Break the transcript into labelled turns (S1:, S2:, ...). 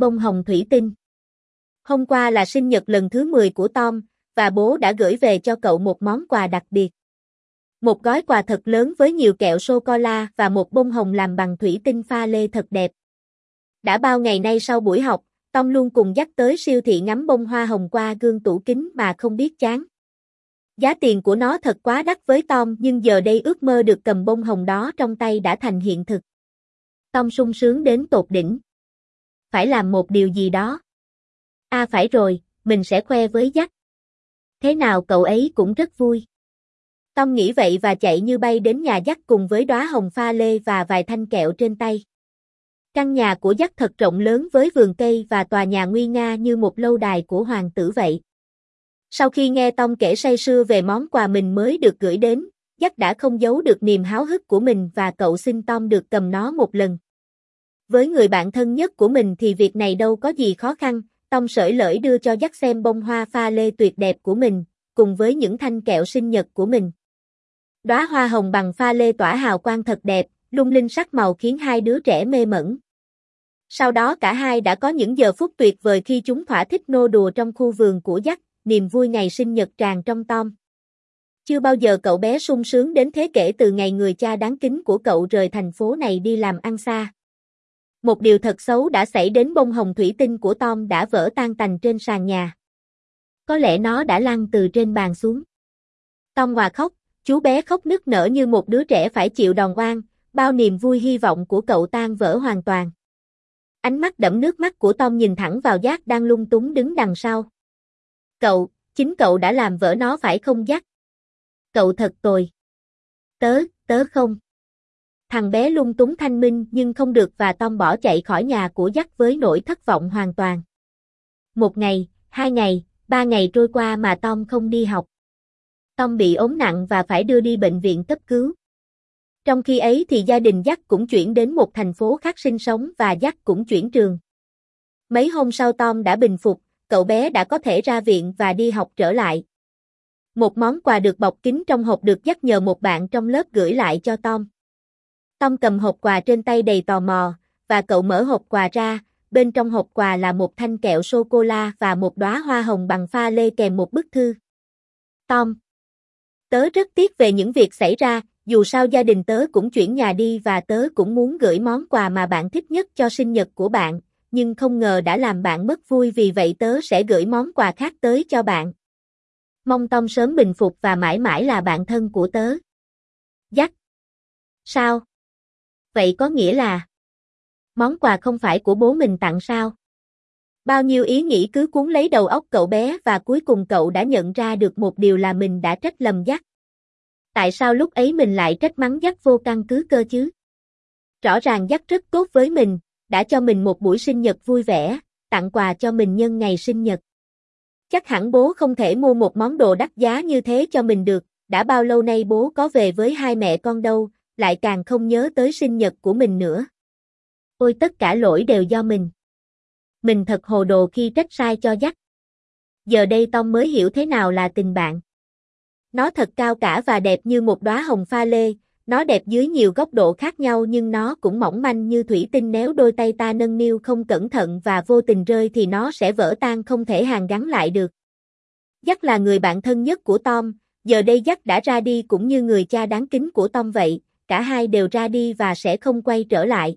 S1: bông hồng thủy tinh. Hôm qua là sinh nhật lần thứ 10 của Tom, và bố đã gửi về cho cậu một món quà đặc biệt. Một gói quà thật lớn với nhiều kẹo sô-cô-la và một bông hồng làm bằng thủy tinh pha lê thật đẹp. Đã bao ngày nay sau buổi học, Tom luôn cùng dắt tới siêu thị ngắm bông hoa hồng qua gương tủ kính mà không biết chán. Giá tiền của nó thật quá đắt với Tom nhưng giờ đây ước mơ được cầm bông hồng đó trong tay đã thành hiện thực. Tom sung sướng đến tột đỉnh. Phải làm một điều gì đó. À phải rồi, mình sẽ khoe với dắt. Thế nào cậu ấy cũng rất vui. Tom nghĩ vậy và chạy như bay đến nhà dắt cùng với đóa hồng pha lê và vài thanh kẹo trên tay. Căn nhà của dắt thật rộng lớn với vườn cây và tòa nhà nguy nga như một lâu đài của hoàng tử vậy. Sau khi nghe Tom kể say sưa về món quà mình mới được gửi đến, dắt đã không giấu được niềm háo hức của mình và cậu xin Tom được cầm nó một lần. Với người bạn thân nhất của mình thì việc này đâu có gì khó khăn, tông sởi lỡi đưa cho dắt xem bông hoa pha lê tuyệt đẹp của mình, cùng với những thanh kẹo sinh nhật của mình. Đóa hoa hồng bằng pha lê tỏa hào quang thật đẹp, lung linh sắc màu khiến hai đứa trẻ mê mẩn. Sau đó cả hai đã có những giờ phút tuyệt vời khi chúng thỏa thích nô đùa trong khu vườn của dắt, niềm vui ngày sinh nhật tràn trong Tom. Chưa bao giờ cậu bé sung sướng đến thế kể từ ngày người cha đáng kính của cậu rời thành phố này đi làm ăn xa. Một điều thật xấu đã xảy đến bông hồng thủy tinh của Tom đã vỡ tan tành trên sàn nhà. Có lẽ nó đã lăn từ trên bàn xuống. Tom hòa khóc, chú bé khóc nức nở như một đứa trẻ phải chịu đòn oan, bao niềm vui hy vọng của cậu tan vỡ hoàn toàn. Ánh mắt đẫm nước mắt của Tom nhìn thẳng vào giác đang lung túng đứng đằng sau. Cậu, chính cậu đã làm vỡ nó phải không giác? Cậu thật tồi. Tớ, tớ không. Thằng bé lung túng thanh minh nhưng không được và Tom bỏ chạy khỏi nhà của dắt với nỗi thất vọng hoàn toàn. Một ngày, hai ngày, ba ngày trôi qua mà Tom không đi học. Tom bị ốm nặng và phải đưa đi bệnh viện cấp cứu. Trong khi ấy thì gia đình dắt cũng chuyển đến một thành phố khác sinh sống và dắt cũng chuyển trường. Mấy hôm sau Tom đã bình phục, cậu bé đã có thể ra viện và đi học trở lại. Một món quà được bọc kín trong hộp được dắt nhờ một bạn trong lớp gửi lại cho Tom. Tom cầm hộp quà trên tay đầy tò mò, và cậu mở hộp quà ra, bên trong hộp quà là một thanh kẹo sô-cô-la và một đóa hoa hồng bằng pha lê kèm một bức thư. Tom Tớ rất tiếc về những việc xảy ra, dù sao gia đình tớ cũng chuyển nhà đi và tớ cũng muốn gửi món quà mà bạn thích nhất cho sinh nhật của bạn, nhưng không ngờ đã làm bạn mất vui vì vậy tớ sẽ gửi món quà khác tới cho bạn. Mong Tom sớm bình phục và mãi mãi là bạn thân của tớ. Dắt. Sao? Vậy có nghĩa là món quà không phải của bố mình tặng sao? Bao nhiêu ý nghĩ cứ cuốn lấy đầu óc cậu bé và cuối cùng cậu đã nhận ra được một điều là mình đã trách lầm dắt. Tại sao lúc ấy mình lại trách mắng dắt vô căn cứ cơ chứ? Rõ ràng dắt rất tốt với mình, đã cho mình một buổi sinh nhật vui vẻ, tặng quà cho mình nhân ngày sinh nhật. Chắc hẳn bố không thể mua một món đồ đắt giá như thế cho mình được, đã bao lâu nay bố có về với hai mẹ con đâu, lại càng không nhớ tới sinh nhật của mình nữa. Ôi tất cả lỗi đều do mình. Mình thật hồ đồ khi trách sai cho dắt. Giờ đây Tông mới hiểu thế nào là tình bạn. Nó thật cao cả và đẹp như một đóa hồng pha lê, nó đẹp dưới nhiều góc độ khác nhau nhưng nó cũng mỏng manh như thủy tinh nếu đôi tay ta nâng niu không cẩn thận và vô tình rơi thì nó sẽ vỡ tan không thể hàn gắn lại được. Dắt là người bạn thân nhất của Tom, giờ đây Dắt đã ra đi cũng như người cha đáng kính của Tom vậy, cả hai đều ra đi và sẽ không quay trở lại.